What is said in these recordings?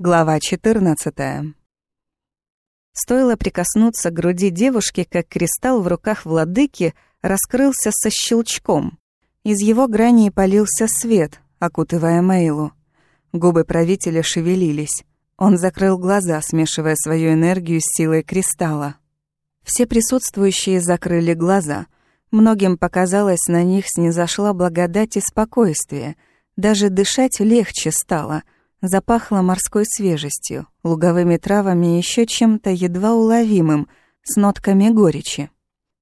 Глава 14. Стоило прикоснуться к груди девушки, как кристалл в руках владыки раскрылся со щелчком. Из его граней полился свет, окутывая Мейлу. Губы правителя шевелились. Он закрыл глаза, смешивая свою энергию с силой кристалла. Все присутствующие закрыли глаза. Многим показалось, на них снизошла благодать и спокойствие. Даже дышать легче стало — Запахло морской свежестью, луговыми травами и еще чем-то едва уловимым, с нотками горечи.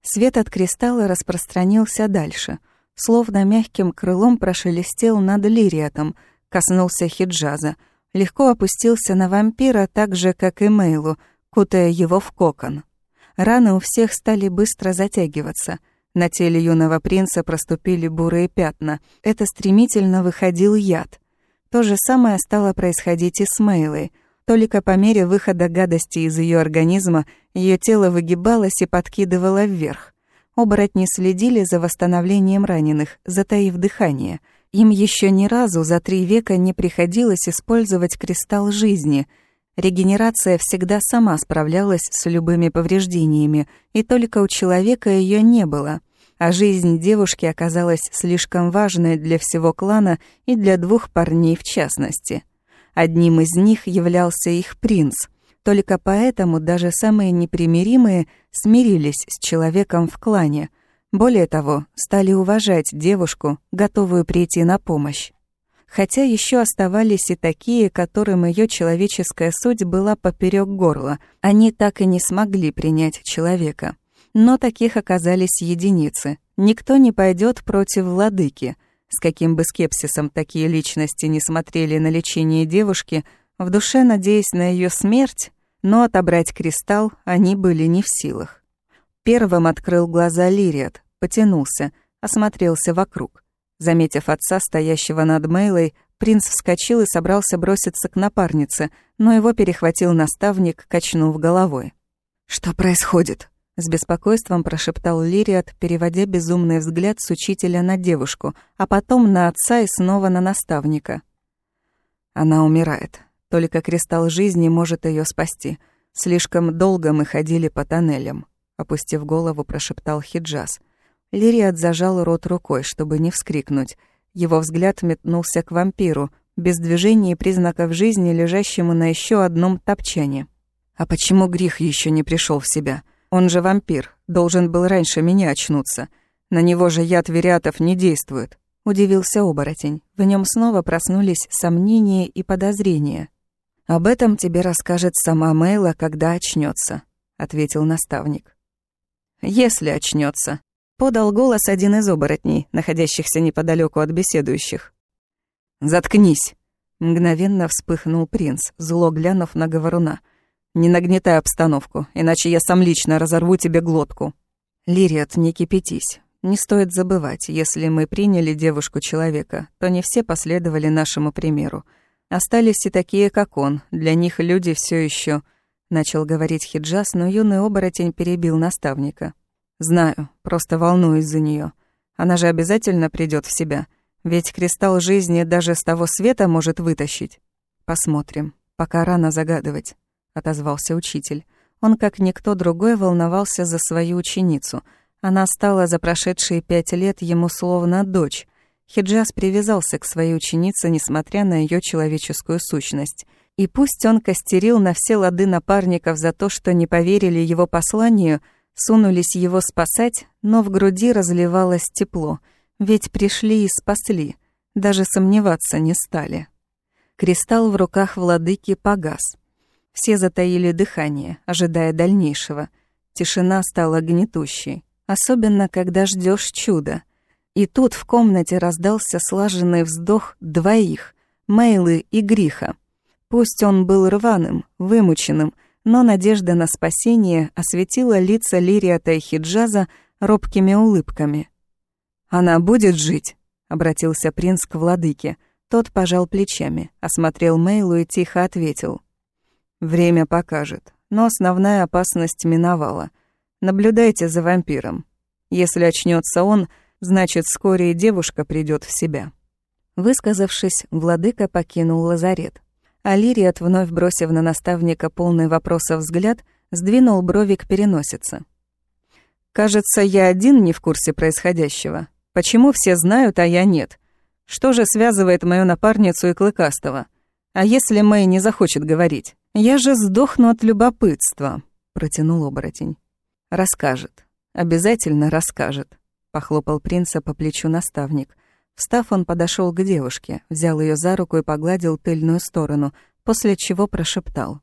Свет от кристалла распространился дальше, словно мягким крылом прошелестел над лириатом, коснулся хиджаза, легко опустился на вампира так же, как и Мейлу, кутая его в кокон. Раны у всех стали быстро затягиваться. На теле юного принца проступили бурые пятна. Это стремительно выходил яд — то же самое стало происходить и с Мейлой. Только по мере выхода гадости из ее организма ее тело выгибалось и подкидывало вверх. Оборотни следили за восстановлением раненых, затаив дыхание. Им еще ни разу за три века не приходилось использовать кристалл жизни. Регенерация всегда сама справлялась с любыми повреждениями, и только у человека ее не было а жизнь девушки оказалась слишком важной для всего клана и для двух парней в частности. Одним из них являлся их принц. Только поэтому даже самые непримиримые смирились с человеком в клане. Более того, стали уважать девушку, готовую прийти на помощь. Хотя еще оставались и такие, которым ее человеческая суть была поперек горла, они так и не смогли принять человека. Но таких оказались единицы. Никто не пойдет против владыки. С каким бы скепсисом такие личности не смотрели на лечение девушки, в душе надеясь на ее смерть, но отобрать кристалл они были не в силах. Первым открыл глаза Лириат, потянулся, осмотрелся вокруг. Заметив отца, стоящего над Мейлой, принц вскочил и собрался броситься к напарнице, но его перехватил наставник, качнув головой. «Что происходит?» С беспокойством прошептал Лириат, переводя безумный взгляд с учителя на девушку, а потом на отца и снова на наставника. Она умирает. Только кристалл жизни может ее спасти. Слишком долго мы ходили по тоннелям. Опустив голову, прошептал Хиджаз. Лириат зажал рот рукой, чтобы не вскрикнуть. Его взгляд метнулся к вампиру, без движения и признаков жизни, лежащему на еще одном топчане. А почему Грих еще не пришел в себя? Он же вампир, должен был раньше меня очнуться. На него же яд вериатов не действует. Удивился оборотень. В нем снова проснулись сомнения и подозрения. «Об этом тебе расскажет сама Мейла, когда очнется, ответил наставник. «Если очнется, подал голос один из оборотней, находящихся неподалеку от беседующих. «Заткнись!» — мгновенно вспыхнул принц, зло глянув на говоруна — не нагнетай обстановку, иначе я сам лично разорву тебе глотку. Лириат, не кипятись. Не стоит забывать, если мы приняли девушку-человека, то не все последовали нашему примеру. Остались и такие, как он. Для них люди все еще. Начал говорить Хиджас, но юный оборотень перебил наставника. «Знаю, просто волнуюсь за нее. Она же обязательно придет в себя. Ведь кристалл жизни даже с того света может вытащить. Посмотрим. Пока рано загадывать» отозвался учитель. Он, как никто другой, волновался за свою ученицу. Она стала за прошедшие пять лет ему словно дочь. Хиджаз привязался к своей ученице, несмотря на ее человеческую сущность. И пусть он костерил на все лады напарников за то, что не поверили его посланию, сунулись его спасать, но в груди разливалось тепло, ведь пришли и спасли, даже сомневаться не стали. Кристалл в руках владыки погас. Все затаили дыхание, ожидая дальнейшего. Тишина стала гнетущей, особенно когда ждешь чуда. И тут в комнате раздался слаженный вздох двоих — Мейлы и Гриха. Пусть он был рваным, вымученным, но надежда на спасение осветила лица Лириата и Хиджаза робкими улыбками. «Она будет жить?» — обратился принц к владыке. Тот пожал плечами, осмотрел Мейлу и тихо ответил. Время покажет, но основная опасность миновала. Наблюдайте за вампиром. Если очнется он, значит, вскоре и девушка придет в себя. Высказавшись, владыка покинул лазарет. А Лириат, вновь бросив на наставника полный вопросов взгляд, сдвинул брови к переносице. «Кажется, я один не в курсе происходящего. Почему все знают, а я нет? Что же связывает мою напарницу и Клыкастого? А если Мэй не захочет говорить? Я же сдохну от любопытства», — протянул оборотень. «Расскажет. Обязательно расскажет», — похлопал принца по плечу наставник. Встав, он подошел к девушке, взял ее за руку и погладил тыльную сторону, после чего прошептал.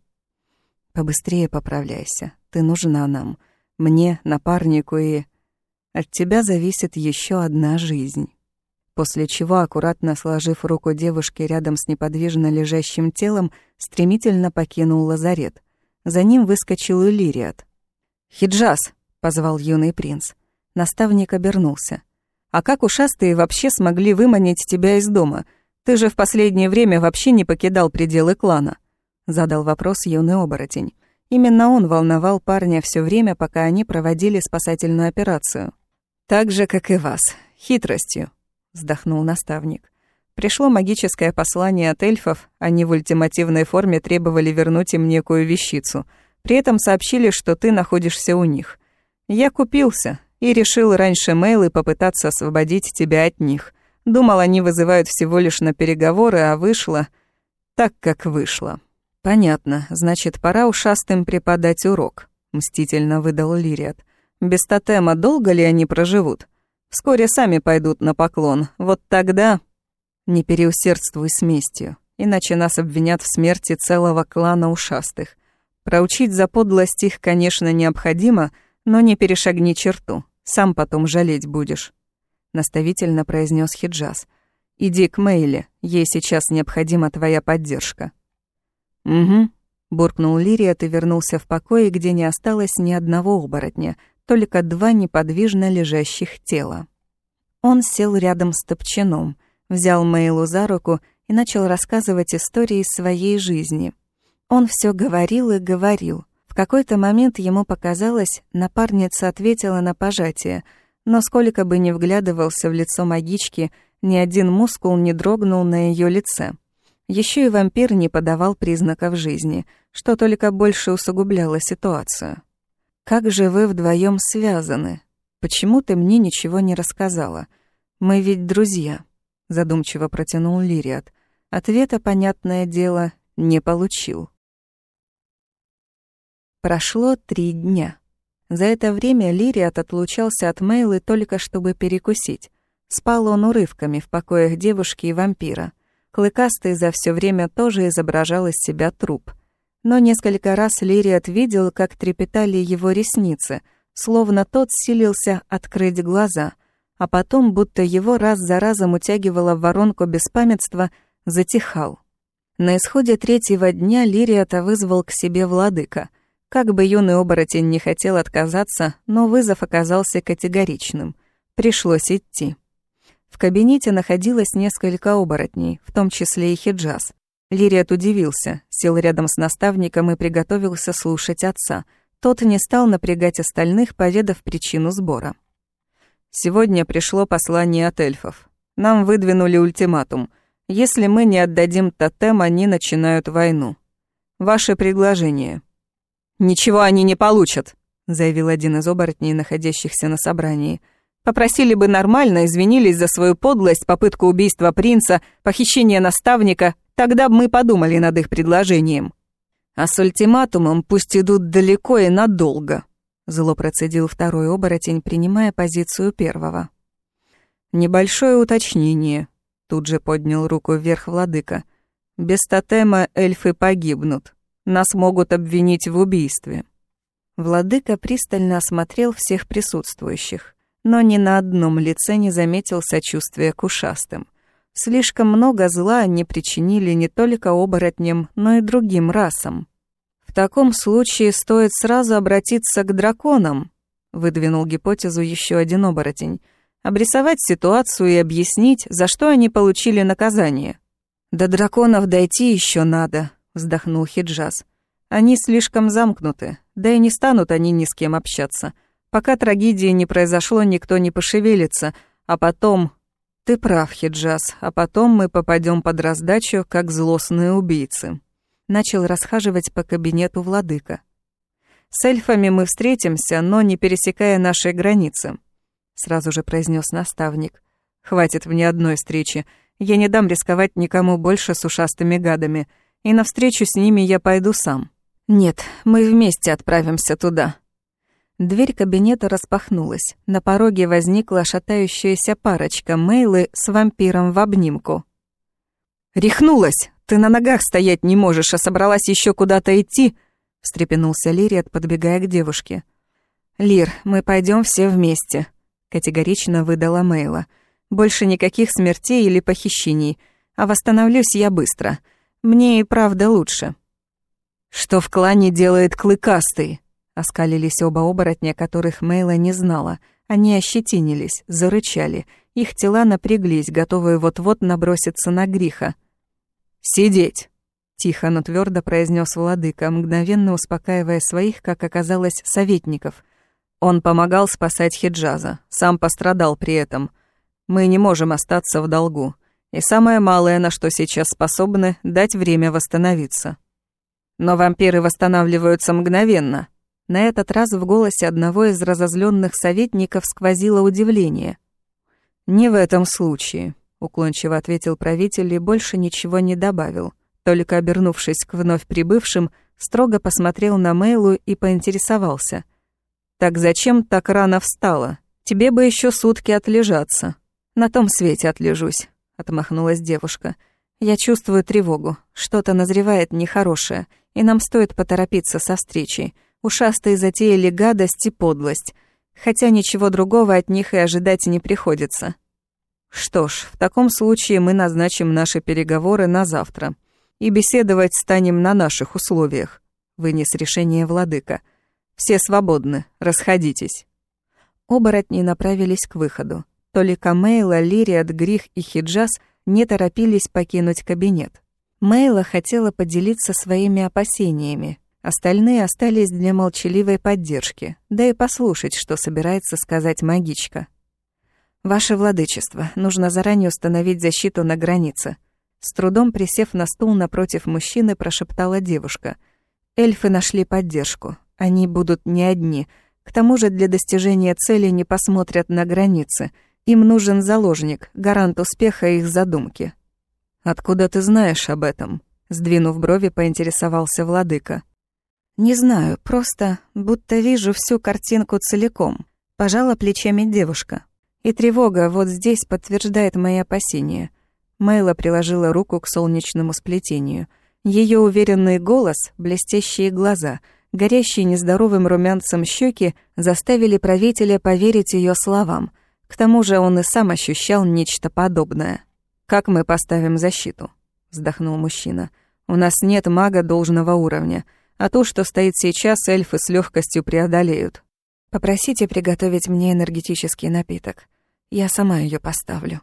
«Побыстрее поправляйся. Ты нужна нам. Мне, напарнику и... От тебя зависит еще одна жизнь». После чего, аккуратно сложив руку девушки рядом с неподвижно лежащим телом, стремительно покинул лазарет. За ним выскочил Иллириат. «Хиджаз!» — позвал юный принц. Наставник обернулся. «А как ушастые вообще смогли выманить тебя из дома? Ты же в последнее время вообще не покидал пределы клана». Задал вопрос юный оборотень. Именно он волновал парня все время, пока они проводили спасательную операцию. «Так же, как и вас. Хитростью», — вздохнул наставник. «Пришло магическое послание от эльфов, они в ультимативной форме требовали вернуть им некую вещицу. При этом сообщили, что ты находишься у них. Я купился и решил раньше Мейлы попытаться освободить тебя от них. Думал, они вызывают всего лишь на переговоры, а вышло так, как вышло». «Понятно. Значит, пора ушастым преподать урок», — мстительно выдал Лириат. «Без тотема долго ли они проживут? Вскоре сами пойдут на поклон. Вот тогда...» «Не переусердствуй с местью, иначе нас обвинят в смерти целого клана ушастых. Проучить за подлость их, конечно, необходимо, но не перешагни черту. Сам потом жалеть будешь», — наставительно произнес Хиджаз. «Иди к Мейле, ей сейчас необходима твоя поддержка». «Угу», — буркнул Лириат и вернулся в покой, где не осталось ни одного оборотня, только два неподвижно лежащих тела. Он сел рядом с Топчаном, взял Мейлу за руку и начал рассказывать истории своей жизни. Он все говорил и говорил. В какой-то момент ему показалось, напарница ответила на пожатие, но сколько бы ни вглядывался в лицо магички, ни один мускул не дрогнул на ее лице. Еще и вампир не подавал признаков жизни, что только больше усугубляло ситуацию. «Как же вы вдвоем связаны? Почему ты мне ничего не рассказала? Мы ведь друзья», — задумчиво протянул Лириат. Ответа, понятное дело, не получил. Прошло три дня. За это время Лириат отлучался от Мейлы только чтобы перекусить. Спал он урывками в покоях девушки и вампира — Клыкастый за все время тоже изображал из себя труп. Но несколько раз Лириат видел, как трепетали его ресницы, словно тот силился открыть глаза, а потом, будто его раз за разом утягивало в воронку беспамятства, затихал. На исходе третьего дня Лириата вызвал к себе владыка. Как бы юный оборотень не хотел отказаться, но вызов оказался категоричным. Пришлось идти. В кабинете находилось несколько оборотней, в том числе и Хиджаз. Лириат удивился, сел рядом с наставником и приготовился слушать отца. Тот не стал напрягать остальных, поведав причину сбора. «Сегодня пришло послание от эльфов. Нам выдвинули ультиматум. Если мы не отдадим тотем, они начинают войну. Ваше предложение». «Ничего они не получат», — заявил один из оборотней, находящихся на собрании — Попросили бы нормально, извинились за свою подлость, попытку убийства принца, похищение наставника, тогда бы мы подумали над их предложением. А с ультиматумом пусть идут далеко и надолго, зло процедил второй оборотень, принимая позицию первого. Небольшое уточнение, тут же поднял руку вверх владыка. Без тотема эльфы погибнут. Нас могут обвинить в убийстве. Владыка пристально осмотрел всех присутствующих но ни на одном лице не заметил сочувствия к ушастым. Слишком много зла они причинили не только оборотням, но и другим расам. В таком случае стоит сразу обратиться к драконам, выдвинул гипотезу еще один оборотень, обрисовать ситуацию и объяснить, за что они получили наказание. До драконов дойти еще надо, вздохнул Хиджаз. Они слишком замкнуты, да и не станут они ни с кем общаться. Пока трагедии не произошло, никто не пошевелится, а потом... Ты прав, Хиджаз, а потом мы попадем под раздачу, как злостные убийцы. начал расхаживать по кабинету владыка. «С эльфами мы встретимся, но не пересекая наши границы», — сразу же произнес наставник. «Хватит мне одной встречи. Я не дам рисковать никому больше с ушастыми гадами, и навстречу с ними я пойду сам». «Нет, мы вместе отправимся туда». Дверь кабинета распахнулась. На пороге возникла шатающаяся парочка Мейлы с вампиром в обнимку. «Рехнулась! Ты на ногах стоять не можешь, а собралась еще куда-то идти!» — встрепенулся Лириат, подбегая к девушке. «Лир, мы пойдем все вместе», — категорично выдала Мейла. «Больше никаких смертей или похищений, а восстановлюсь я быстро. Мне и правда лучше». «Что в клане делает Клыкастый?» — оскалились оба оборотня, которых Мейла не знала. Они ощетинились, зарычали. Их тела напряглись, готовые вот-вот наброситься на греха. «Сидеть!» Тихо, но твердо произнес владыка, мгновенно успокаивая своих, как оказалось, советников. Он помогал спасать Хиджаза, сам пострадал при этом. Мы не можем остаться в долгу. И самое малое, на что сейчас способны, дать время восстановиться. Но вампиры восстанавливаются мгновенно. На этот раз в голосе одного из разозленных советников сквозило удивление. «Не в этом случае», — уклончиво ответил правитель и больше ничего не добавил. Только обернувшись к вновь прибывшим, строго посмотрел на Мейлу и поинтересовался. «Так зачем так рано встала? Тебе бы еще сутки отлежаться». «На том свете отлежусь», — отмахнулась девушка. «Я чувствую тревогу. Что-то назревает нехорошее, и нам стоит поторопиться со встречей. Ушастые затеяли гадость и подлость, хотя ничего другого от них и ожидать не приходится». «Что ж, в таком случае мы назначим наши переговоры на завтра», и беседовать станем на наших условиях», — вынес решение владыка. «Все свободны, расходитесь». Оборотни направились к выходу. Только Мейла, Лириат, Грих и Хиджаз не торопились покинуть кабинет. Мейла хотела поделиться своими опасениями. Остальные остались для молчаливой поддержки, да и послушать, что собирается сказать магичка. «Ваше владычество, нужно заранее установить защиту на границе», с трудом присев на стул напротив мужчины, прошептала девушка. Эльфы нашли поддержку. Они будут не одни. К тому же для достижения цели не посмотрят на границы. Им нужен заложник, гарант успеха их задумки. «Откуда ты знаешь об этом?» Сдвинув брови, поинтересовался владыка. «Не знаю, просто будто вижу всю картинку целиком», — пожала плечами девушка. «И тревога вот здесь подтверждает мои опасения. Мэйла приложила руку к солнечному сплетению. Ее уверенный голос, блестящие глаза, горящие нездоровым румянцем щеки заставили правителя поверить ее словам. К тому же он и сам ощущал нечто подобное. «Как мы поставим защиту?» — вздохнул мужчина. «У нас нет мага должного уровня, а то, что стоит сейчас, эльфы с легкостью преодолеют. Попросите приготовить мне энергетический напиток. Я сама ее поставлю».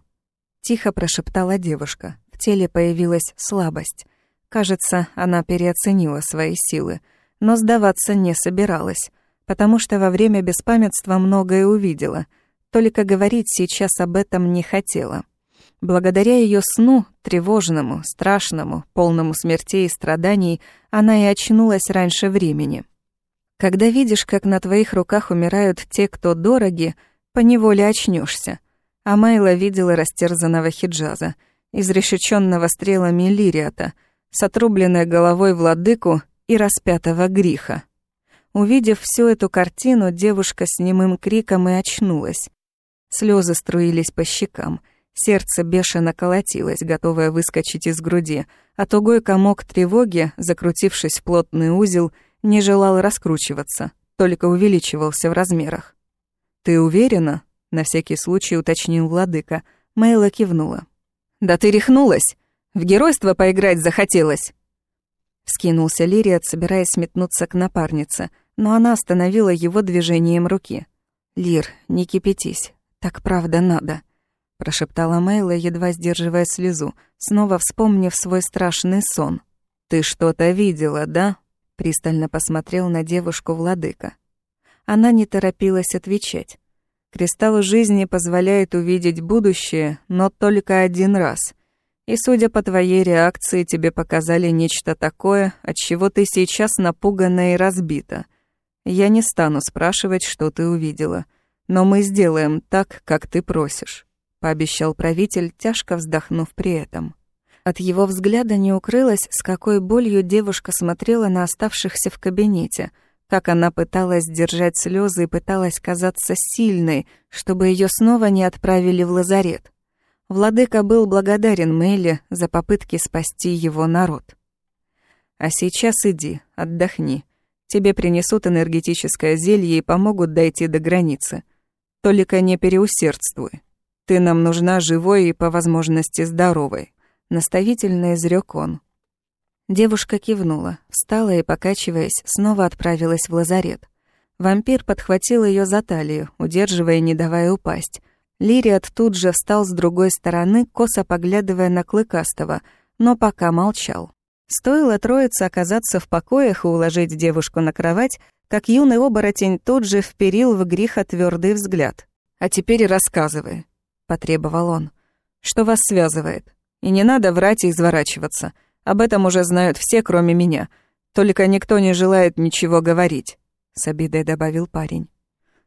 Тихо прошептала девушка. В теле появилась слабость. Кажется, она переоценила свои силы, но сдаваться не собиралась, потому что во время беспамятства многое увидела, только говорить сейчас об этом не хотела. Благодаря ее сну, тревожному, страшному, полному смертей и страданий, она и очнулась раньше времени. Когда видишь, как на твоих руках умирают те, кто дороги, поневоле очнешься. А Майла видела растерзанного хиджаза, изрешеченного стрелами лириата, с отрубленной головой владыку и распятого гриха. Увидев всю эту картину, девушка с немым криком и очнулась. Слезы струились по щекам, сердце бешено колотилось, готовое выскочить из груди, а тугой комок тревоги, закрутившись в плотный узел, не желал раскручиваться, только увеличивался в размерах. «Ты уверена?» На всякий случай уточнил владыка. Мэйла кивнула. «Да ты рехнулась! В геройство поиграть захотелось!» Скинулся Лириат, собираясь метнуться к напарнице, но она остановила его движением руки. «Лир, не кипятись, так правда надо», — прошептала Мэйла, едва сдерживая слезу, снова вспомнив свой страшный сон. «Ты что-то видела, да?» — пристально посмотрел на девушку владыка. Она не торопилась отвечать. Кристалл жизни позволяет увидеть будущее, но только один раз. И, судя по твоей реакции, тебе показали нечто такое, от чего ты сейчас напугана и разбита. Я не стану спрашивать, что ты увидела, но мы сделаем так, как ты просишь», — пообещал правитель, тяжко вздохнув при этом. От его взгляда не укрылось, с какой болью девушка смотрела на оставшихся в кабинете, как она пыталась сдержать слезы и пыталась казаться сильной, чтобы ее снова не отправили в лазарет. Владыка был благодарен Мэйле за попытки спасти его народ. «А сейчас иди, отдохни. Тебе принесут энергетическое зелье и помогут дойти до границы. Только не переусердствуй. Ты нам нужна живой и, по возможности, здоровой», — наставительно изрек он. Девушка кивнула, встала и, покачиваясь, снова отправилась в лазарет. Вампир подхватил ее за талию, удерживая, не давая упасть, Лириат тут же встал с другой стороны, косо поглядывая на Клыкастого, но пока молчал. Стоило троице оказаться в покоях и уложить девушку на кровать, как юный оборотень тут же вперил в греха твердый взгляд. «А теперь рассказывай», — потребовал он. «Что вас связывает? И не надо врать и изворачиваться. Об этом уже знают все, кроме меня. Только никто не желает ничего говорить», — с обидой добавил парень.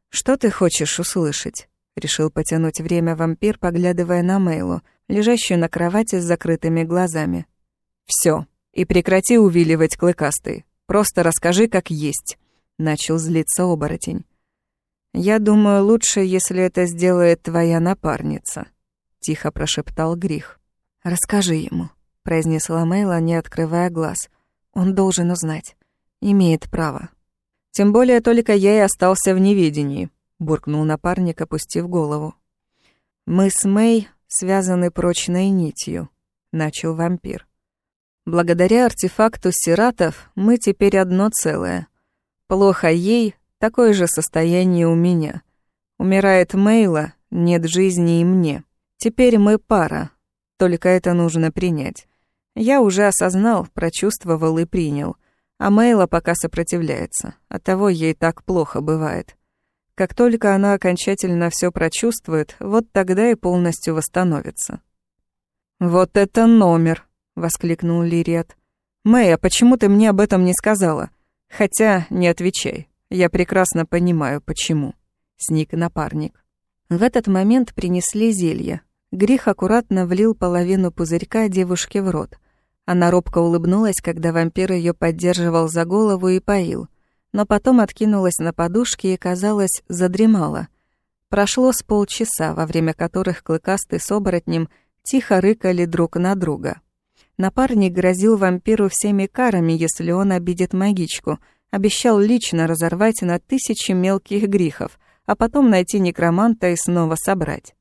«Что ты хочешь услышать?» Решил потянуть время вампир, поглядывая на Мейлу, лежащую на кровати с закрытыми глазами. Все, и прекрати увиливать клыкастый. Просто расскажи, как есть», — начал злиться оборотень. «Я думаю, лучше, если это сделает твоя напарница», — тихо прошептал Грих. «Расскажи ему», — произнесла Мейла, не открывая глаз. «Он должен узнать. Имеет право». «Тем более только я и остался в неведении», буркнул напарник, опустив голову. Мы с Мэй связаны прочной нитью, начал вампир. Благодаря артефакту сиратов мы теперь одно целое. Плохо ей, такое же состояние у меня. Умирает Мейла, нет жизни и мне. Теперь мы пара, только это нужно принять. Я уже осознал, прочувствовал и принял, а Мейла пока сопротивляется, оттого ей так плохо бывает. Как только она окончательно все прочувствует, вот тогда и полностью восстановится. «Вот это номер!» — воскликнул Лириат. «Мэй, а почему ты мне об этом не сказала? Хотя, не отвечай. Я прекрасно понимаю, почему». Сник напарник. В этот момент принесли зелье. Грих аккуратно влил половину пузырька девушке в рот. Она робко улыбнулась, когда вампир ее поддерживал за голову и поил но потом откинулась на подушке и, казалось, задремала. Прошло с полчаса, во время которых Клыкастый с оборотнем тихо рыкали друг на друга. Напарник грозил вампиру всеми карами, если он обидит магичку, обещал лично разорвать на тысячи мелких грехов, а потом найти некроманта и снова собрать.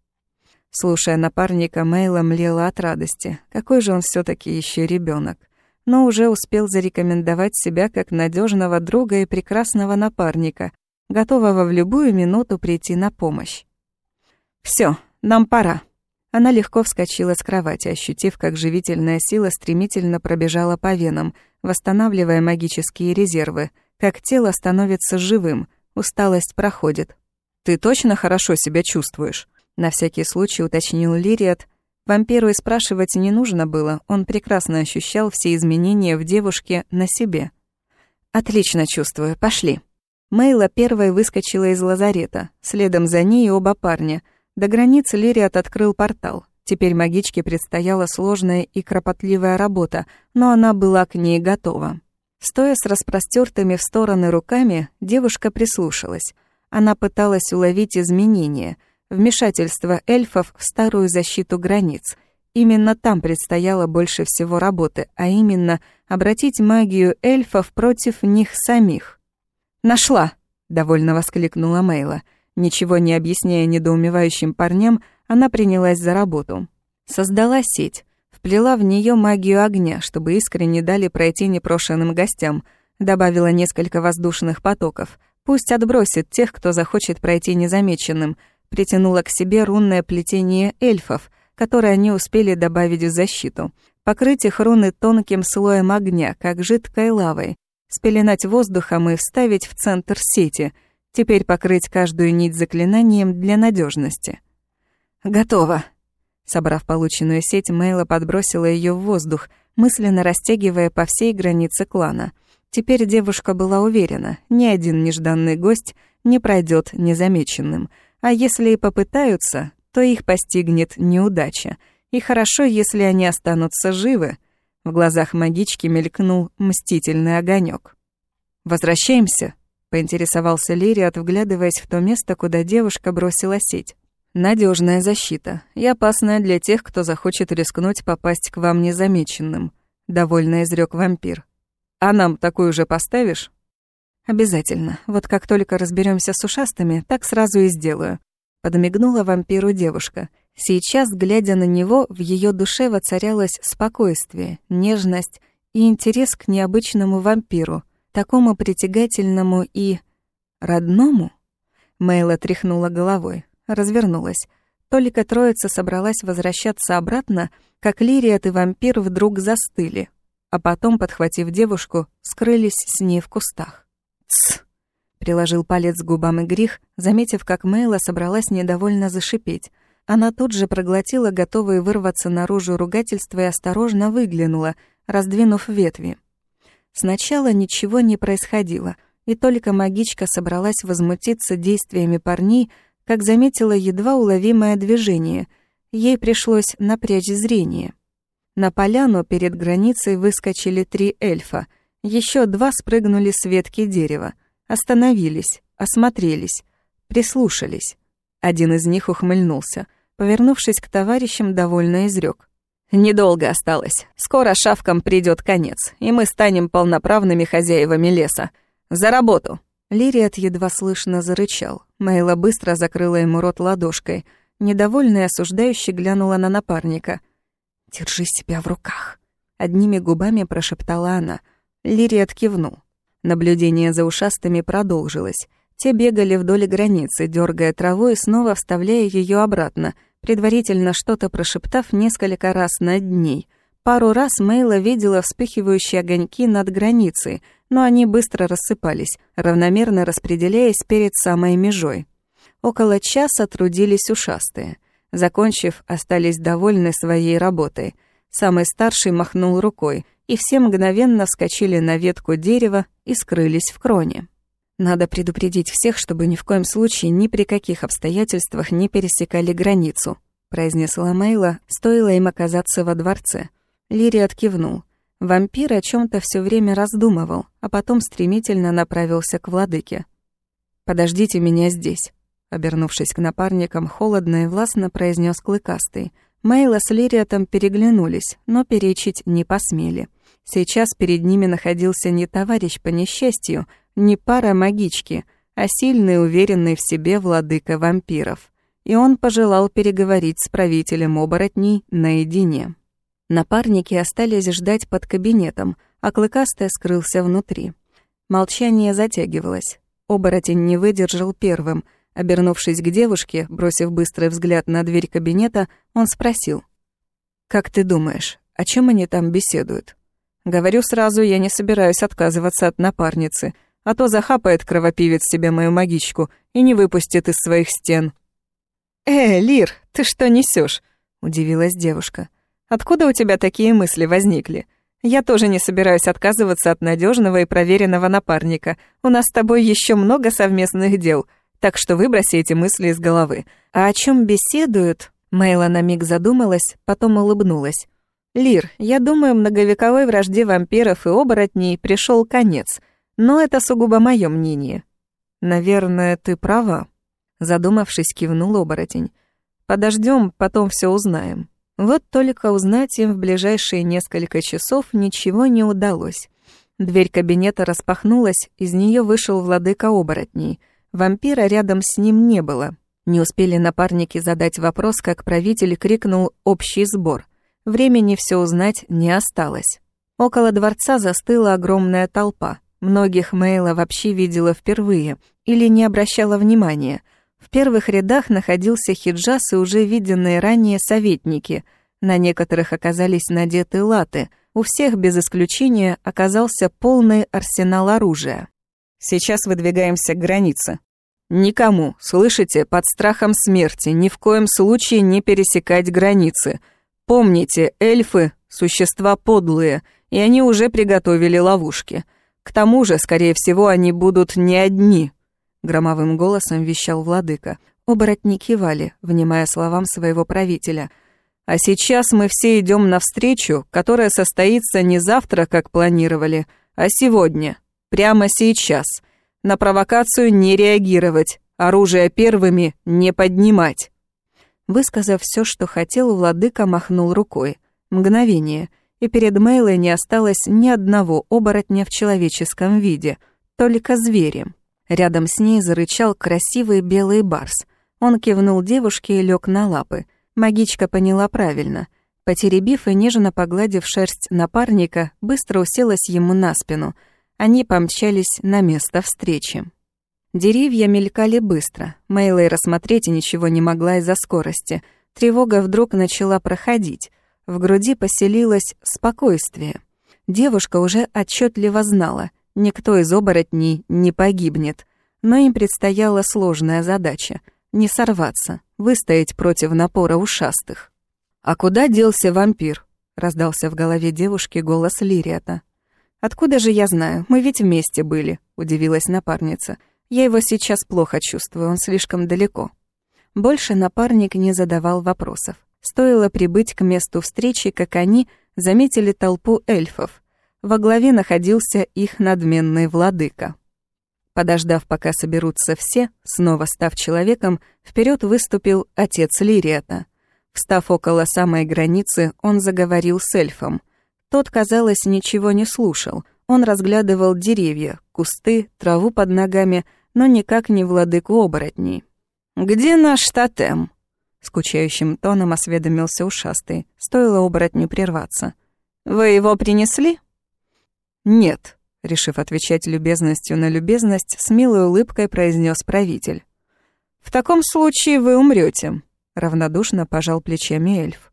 Слушая напарника, Мейла млела от радости. Какой же он все таки еще ребенок но уже успел зарекомендовать себя как надежного друга и прекрасного напарника, готового в любую минуту прийти на помощь. Все, нам пора». Она легко вскочила с кровати, ощутив, как живительная сила стремительно пробежала по венам, восстанавливая магические резервы, как тело становится живым, усталость проходит. «Ты точно хорошо себя чувствуешь?» На всякий случай уточнил Лириат, Вампиру и спрашивать не нужно было, он прекрасно ощущал все изменения в девушке на себе. «Отлично чувствую, пошли». Мейла первой выскочила из лазарета, следом за ней оба парня. До границы Лириат открыл портал. Теперь магичке предстояла сложная и кропотливая работа, но она была к ней готова. Стоя с распростертыми в стороны руками, девушка прислушалась. Она пыталась уловить изменения — вмешательство эльфов в старую защиту границ. Именно там предстояло больше всего работы, а именно обратить магию эльфов против них самих. «Нашла!» — довольно воскликнула Мейла. Ничего не объясняя недоумевающим парням, она принялась за работу. Создала сеть, вплела в нее магию огня, чтобы искренне дали пройти непрошенным гостям, добавила несколько воздушных потоков. Пусть отбросит тех, кто захочет пройти незамеченным — притянула к себе рунное плетение эльфов, которое они успели добавить в защиту. Покрыть их руны тонким слоем огня, как жидкой лавой, спеленать воздухом и вставить в центр сети, теперь покрыть каждую нить заклинанием для надежности. «Готово!» Собрав полученную сеть, Мейла подбросила ее в воздух, мысленно растягивая по всей границе клана. Теперь девушка была уверена, ни один нежданный гость не пройдет незамеченным. А если и попытаются, то их постигнет неудача. И хорошо, если они останутся живы. В глазах магички мелькнул мстительный огонек. «Возвращаемся?» — поинтересовался Лириат, вглядываясь в то место, куда девушка бросила сеть. Надежная защита и опасная для тех, кто захочет рискнуть попасть к вам незамеченным», — довольно изрек вампир. «А нам такую же поставишь?» «Обязательно. Вот как только разберемся с ушастыми, так сразу и сделаю», — подмигнула вампиру девушка. Сейчас, глядя на него, в ее душе воцарялось спокойствие, нежность и интерес к необычному вампиру, такому притягательному и... родному? Мейла тряхнула головой развернулась. Только троица собралась возвращаться обратно, как Лириат и вампир вдруг застыли, а потом, подхватив девушку, скрылись с ней в кустах. «Тсс!» — приложил палец к губам и грих, заметив, как Мейла собралась недовольно зашипеть. Она тут же проглотила готовые вырваться наружу ругательства и осторожно выглянула, раздвинув ветви. Сначала ничего не происходило, и только магичка собралась возмутиться действиями парней, как заметила едва уловимое движение. Ей пришлось напрячь зрение. На поляну перед границей выскочили три эльфа. Еще два спрыгнули с ветки дерева. Остановились, осмотрелись, прислушались. Один из них ухмыльнулся. Повернувшись к товарищам, довольно изрек. «Недолго осталось. Скоро шавкам придет конец, и мы станем полноправными хозяевами леса. За работу!» Лириат едва слышно зарычал. Мейла быстро закрыла ему рот ладошкой. Недовольная осуждающе глянула на напарника. «Держи себя в руках», — одними губами прошептала она. Лириат кивнул. Наблюдение за ушастыми продолжилось. Те бегали вдоль границы, дергая траву и снова вставляя ее обратно, предварительно что-то прошептав несколько раз над ней. Пару раз Мейла видела вспыхивающие огоньки над границей — но они быстро рассыпались, равномерно распределяясь перед самой межой. Около часа трудились ушастые. Закончив, остались довольны своей работой. Самый старший махнул рукой, и все мгновенно вскочили на ветку дерева и скрылись в кроне. Надо предупредить всех, чтобы ни в коем случае ни при каких обстоятельствах не пересекали границу, произнесла Мейла, стоило им оказаться во дворце. Лири откивнул. Вампир о чем то все время раздумывал, а потом стремительно направился к владыке. «Подождите меня здесь», — обернувшись к напарникам, холодно и властно произнес Клыкастый. Мейла с Лириатом переглянулись, но перечить не посмели. Сейчас перед ними находился не товарищ по несчастью, не пара магички, а сильный, уверенный в себе владыка вампиров. И он пожелал переговорить с правителем оборотней наедине. Напарники остались ждать под кабинетом, а Клыкастая скрылся внутри. Молчание затягивалось. Оборотень не выдержал первым. Обернувшись к девушке, бросив быстрый взгляд на дверь кабинета, он спросил. «Как ты думаешь, о чем они там беседуют?» «Говорю сразу, я не собираюсь отказываться от напарницы, а то захапает кровопивец себе мою магичку и не выпустит из своих стен». «Э, Лир, ты что несешь? удивилась девушка. Откуда у тебя такие мысли возникли? Я тоже не собираюсь отказываться от надежного и проверенного напарника. У нас с тобой еще много совместных дел, так что выброси эти мысли из головы. А о чем беседуют? Мейла на миг задумалась, потом улыбнулась. Лир, я думаю, многовековой вражде вампиров и оборотней пришел конец. Но это сугубо мое мнение. Наверное, ты права. Задумавшись, кивнул оборотень. Подождем, потом все узнаем. Вот только узнать им в ближайшие несколько часов ничего не удалось. Дверь кабинета распахнулась, из нее вышел владыка оборотней. Вампира рядом с ним не было. Не успели напарники задать вопрос, как правитель крикнул «Общий сбор». Времени все узнать не осталось. Около дворца застыла огромная толпа. Многих Мейла вообще видела впервые или не обращала внимания — в первых рядах находился хиджаз и уже виденные ранее советники. На некоторых оказались надеты латы. У всех без исключения оказался полный арсенал оружия. «Сейчас выдвигаемся к границе», Никому, слышите, под страхом смерти, ни в коем случае не пересекать границы. Помните, эльфы — существа подлые, и они уже приготовили ловушки. К тому же, скорее всего, они будут не одни», — громовым голосом вещал владыка. Оборотни кивали, внимая словам своего правителя. «А сейчас мы все идем навстречу, которая состоится не завтра, как планировали, а сегодня, прямо сейчас. На провокацию не реагировать, оружие первыми не поднимать». Высказав все, что хотел, владыка махнул рукой. Мгновение, и перед Мейлой не осталось ни одного оборотня в человеческом виде, только зверем. Рядом с ней зарычал красивый белый барс. Он кивнул девушке и лег на лапы. Магичка поняла правильно. Потеребив и нежно погладив шерсть напарника, быстро уселась ему на спину. Они помчались на место встречи. Деревья мелькали быстро. Мейлой рассмотреть ничего не могла из-за скорости. Тревога вдруг начала проходить. В груди поселилось спокойствие. Девушка уже отчетливо знала, никто из оборотней не погибнет. Но им предстояла сложная задача — не сорваться, выстоять против напора ушастых. «А куда делся вампир?» — раздался в голове девушки голос Лириата. «Откуда же я знаю? Мы ведь вместе были», — удивилась напарница. «Я его сейчас плохо чувствую, он слишком далеко». Больше напарник не задавал вопросов. Стоило прибыть к месту встречи, как они заметили толпу эльфов. Во главе находился их надменный владыка. Подождав, пока соберутся все, снова став человеком, вперед выступил отец Лириата. Встав около самой границы, он заговорил с эльфом. Тот, казалось, ничего не слушал. Он разглядывал деревья, кусты, траву под ногами, но никак не владыку оборотней. «Где наш тотем?» Скучающим тоном осведомился ушастый. Стоило оборотню прерваться. «Вы его принесли?» «Нет», — решив отвечать любезностью на любезность, с милой улыбкой произнес правитель. «В таком случае вы умрете», — равнодушно пожал плечами эльф.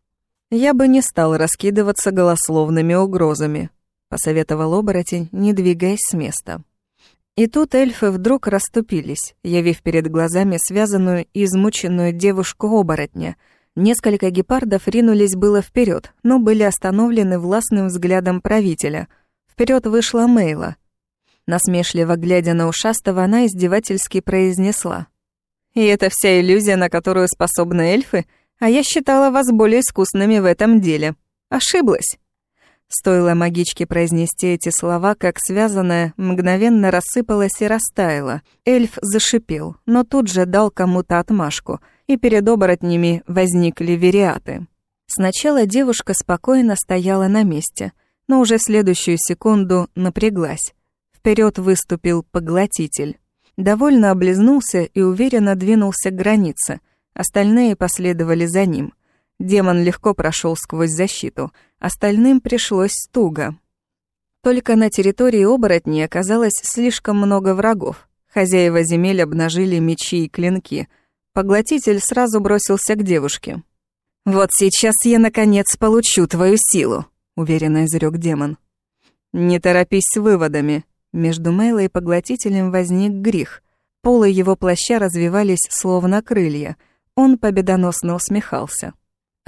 «Я бы не стал раскидываться голословными угрозами», — посоветовал оборотень, не двигаясь с места. И тут эльфы вдруг расступились, явив перед глазами связанную и измученную девушку-оборотня. Несколько гепардов ринулись было вперед, но были остановлены властным взглядом правителя. Вперед вышла Мейла. Насмешливо глядя на ушастого, она издевательски произнесла. «И это вся иллюзия, на которую способны эльфы? А я считала вас более искусными в этом деле. Ошиблась». Стоило магичке произнести эти слова, как связанное мгновенно рассыпалось и растаяло. Эльф зашипел, но тут же дал кому-то отмашку, и перед оборотнями возникли вериаты. Сначала девушка спокойно стояла на месте, но уже в следующую секунду напряглась. Вперед выступил поглотитель. Довольно облизнулся и уверенно двинулся к границе. Остальные последовали за ним. Демон легко прошел сквозь защиту, остальным пришлось туго. Только на территории оборотней оказалось слишком много врагов. Хозяева земель обнажили мечи и клинки. Поглотитель сразу бросился к девушке. «Вот сейчас я, наконец, получу твою силу», — уверенно изрек демон. «Не торопись с выводами». Между Мейлой и поглотителем возник грех. Полы его плаща развивались словно крылья. Он победоносно усмехался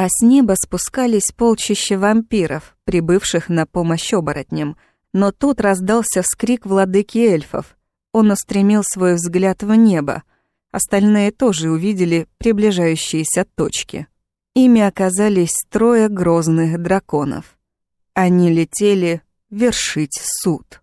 а с неба спускались полчища вампиров, прибывших на помощь оборотням. Но тут раздался вскрик владыки эльфов. Он устремил свой взгляд в небо. Остальные тоже увидели приближающиеся точки. Ими оказались трое грозных драконов. Они летели вершить суд.